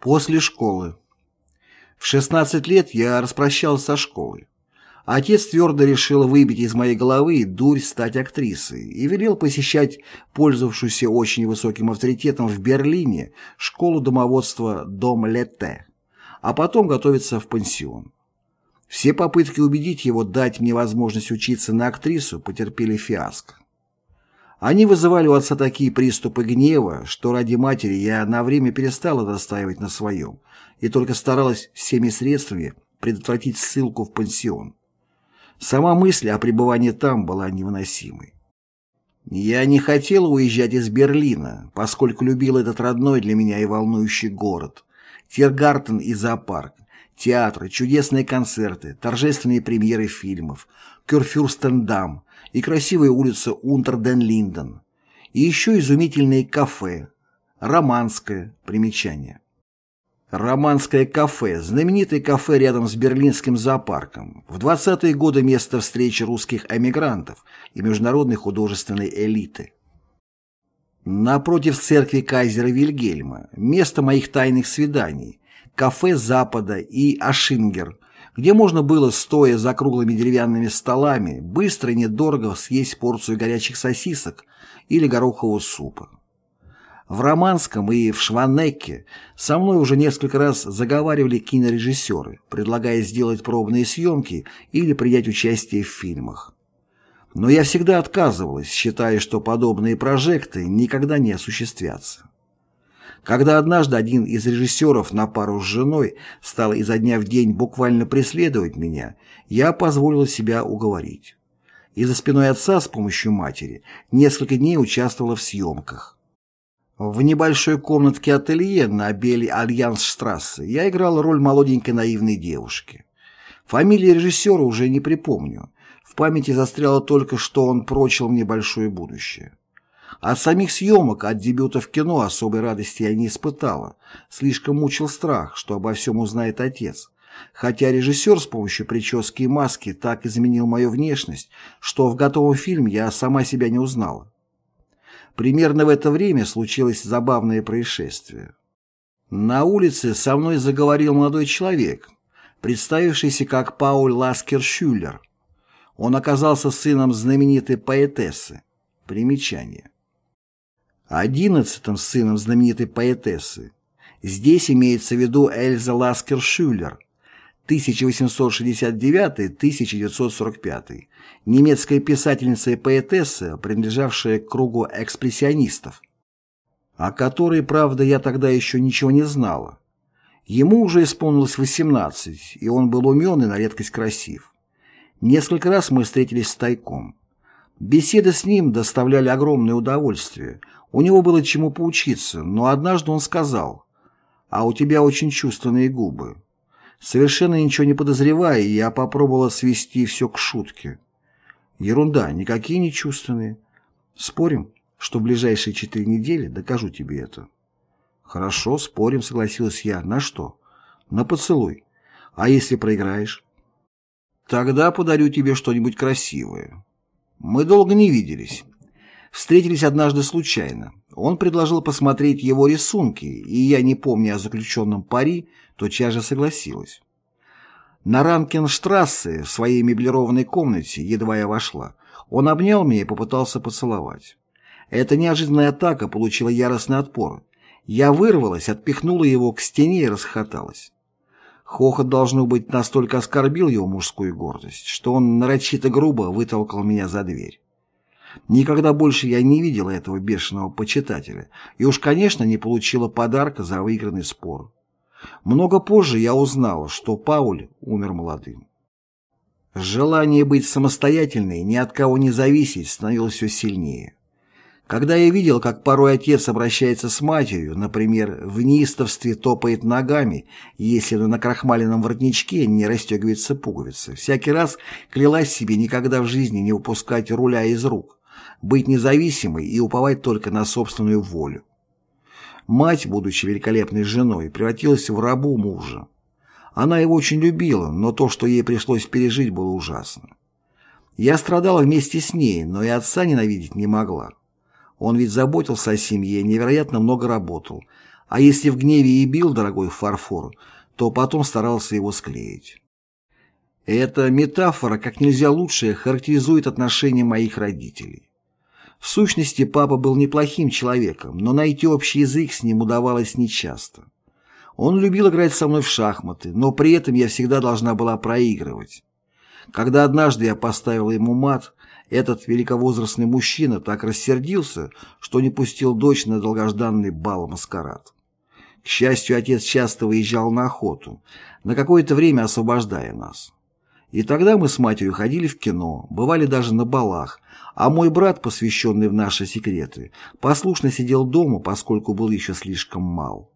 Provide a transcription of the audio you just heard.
После школы. В 16 лет я распрощался со школой. Отец твердо решил выбить из моей головы дурь стать актрисой и велел посещать пользовавшуюся очень высоким авторитетом в Берлине школу домоводства Дом Летте, а потом готовиться в пансион. Все попытки убедить его дать мне возможность учиться на актрису потерпели фиаско. Они вызывали у отца такие приступы гнева, что ради матери я на время перестала настаивать на своем и только старалась всеми средствами предотвратить ссылку в пансион. Сама мысль о пребывании там была невыносимой. Я не хотела уезжать из Берлина, поскольку любил этот родной для меня и волнующий город. Тиргартен и зоопарк, театры, чудесные концерты, торжественные премьеры фильмов, Кюрфюрстендам, и красивая улица Унтерден-Линден, и еще изумительные кафе, романское примечание. Романское кафе – знаменитое кафе рядом с берлинским зоопарком. В 20-е годы место встречи русских эмигрантов и международной художественной элиты. Напротив церкви кайзера Вильгельма – место моих тайных свиданий, кафе Запада и Ашингер – где можно было, стоя за круглыми деревянными столами, быстро и недорого съесть порцию горячих сосисок или горохового супа. В Романском и в Шванекке со мной уже несколько раз заговаривали кинорежиссеры, предлагая сделать пробные съемки или принять участие в фильмах. Но я всегда отказывалась, считая, что подобные прожекты никогда не осуществятся. Когда однажды один из режиссеров на пару с женой стал изо дня в день буквально преследовать меня, я позволила себя уговорить. И за спиной отца с помощью матери несколько дней участвовала в съемках. В небольшой комнатке ателье на Бели Альянсштрассе я играла роль молоденькой наивной девушки. Фамилии режиссера уже не припомню. В памяти застряло только, что он прочил мне большое будущее. От самих съемок, от дебюта в кино особой радости я не испытала. Слишком мучил страх, что обо всем узнает отец. Хотя режиссер с помощью прически и маски так изменил мою внешность, что в готовом фильме я сама себя не узнала. Примерно в это время случилось забавное происшествие. На улице со мной заговорил молодой человек, представившийся как Пауль Ласкер Шюллер. Он оказался сыном знаменитой поэтессы. Примечание одиннадцатым сыном знаменитой поэтессы. Здесь имеется в виду Эльза Ласкер-Шюллер, 1869-1945, немецкая писательница и поэтесса, принадлежавшая к кругу экспрессионистов, о которой, правда, я тогда еще ничего не знала. Ему уже исполнилось 18, и он был умен и на редкость красив. Несколько раз мы встретились тайком. Беседы с ним доставляли огромное удовольствие – у него было чему поучиться, но однажды он сказал, «А у тебя очень чувственные губы». Совершенно ничего не подозревая, я попробовала свести все к шутке. Ерунда, никакие не чувственные. Спорим, что в ближайшие четыре недели докажу тебе это. Хорошо, спорим, согласилась я. На что? На поцелуй. А если проиграешь? Тогда подарю тебе что-нибудь красивое. Мы долго не виделись. Встретились однажды случайно. Он предложил посмотреть его рисунки, и я, не помня о заключенном пари, тотчас же согласилась. На Ранкенштрассе, в своей меблированной комнате, едва я вошла, он обнял меня и попытался поцеловать. Эта неожиданная атака получила яростный отпор. Я вырвалась, отпихнула его к стене и расхоталась. Хохот, должно быть, настолько оскорбил его мужскую гордость, что он нарочито грубо вытолкал меня за дверь. Никогда больше я не видела этого бешеного почитателя и уж, конечно, не получила подарка за выигранный спор. Много позже я узнала, что Пауль умер молодым. Желание быть самостоятельной, ни от кого не зависеть, становилось все сильнее. Когда я видел, как порой отец обращается с матерью, например, в неистовстве топает ногами, если на накрахмаленном воротничке не расстегивается пуговица, всякий раз клялась себе никогда в жизни не упускать руля из рук быть независимой и уповать только на собственную волю. Мать, будучи великолепной женой, превратилась в рабу мужа. Она его очень любила, но то, что ей пришлось пережить, было ужасно. Я страдала вместе с ней, но и отца ненавидеть не могла. Он ведь заботился о семье, невероятно много работал, а если в гневе и бил дорогой фарфор, то потом старался его склеить. Эта метафора как нельзя лучше характеризует отношения моих родителей. В сущности, папа был неплохим человеком, но найти общий язык с ним удавалось нечасто. Он любил играть со мной в шахматы, но при этом я всегда должна была проигрывать. Когда однажды я поставила ему мат, этот великовозрастный мужчина так рассердился, что не пустил дочь на долгожданный бал-маскарад. К счастью, отец часто выезжал на охоту, на какое-то время освобождая нас. И тогда мы с матерью ходили в кино, бывали даже на балах, а мой брат, посвященный в наши секреты, послушно сидел дома, поскольку был еще слишком мал.